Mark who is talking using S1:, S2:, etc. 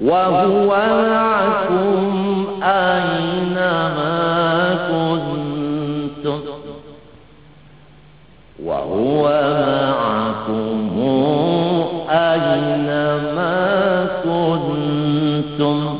S1: وهو معكم أينما كنتم. وهو معكم أينما كنتم.